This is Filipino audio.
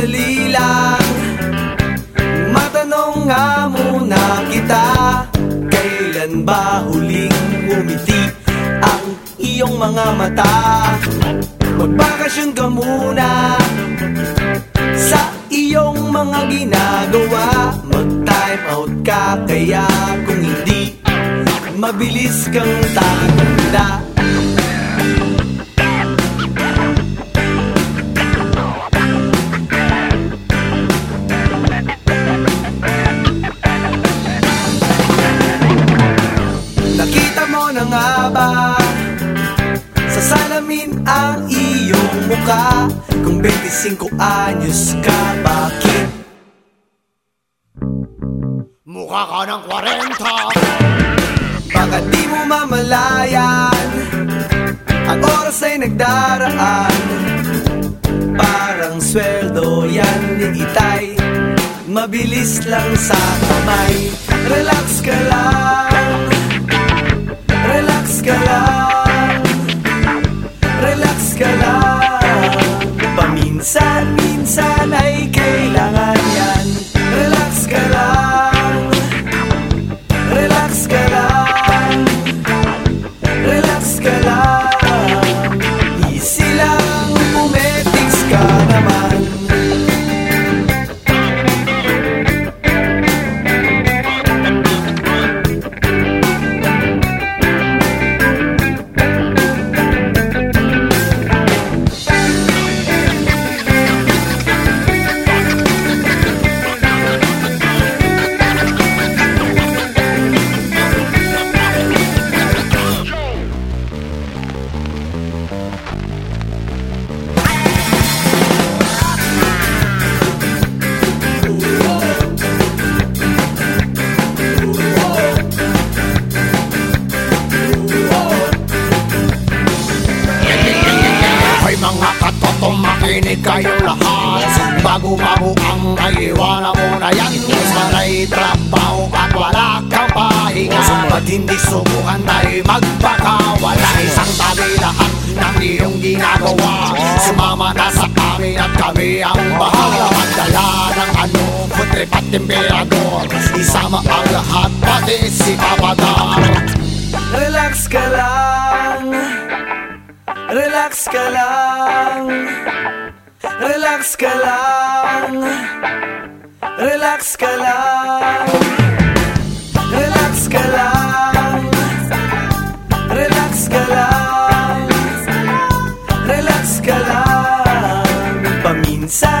sandali lang. Matanong nga muna kita Kailan ba huling umiti ang iyong mga mata? Magbakasyon ka muna Sa iyong mga ginagawa. Mag-time out ka kaya kung hindi Mabilis kang tagunda salamin ang iyong muka Kung 25 anyos ka, bakit? Mukha ka ng 40 Baka di mo mamalayan Ang oras ay nagdaraan. Parang sweldo yan ni Itay Mabilis lang sa kamay. Relax ka lang ka lang. Paminsan-minsan mga katotong makinig kayong lahat Bago-bago ang naiwanan mo na yan Sanay trabaho. At wala kang pahinga Ba't hindi subukan tayo magpakawala Isang tabi lahat ng iyong ginagawa. Sumama na sa amin at kami ang bahala. Magdala ng ano, putre at temperador Isama ang lahat, pati si Papadar Relax ka lang. Relax ka lang. Relax ka lang. Relax ka lang. Relax ka lang. Relax ka lang. Paminsan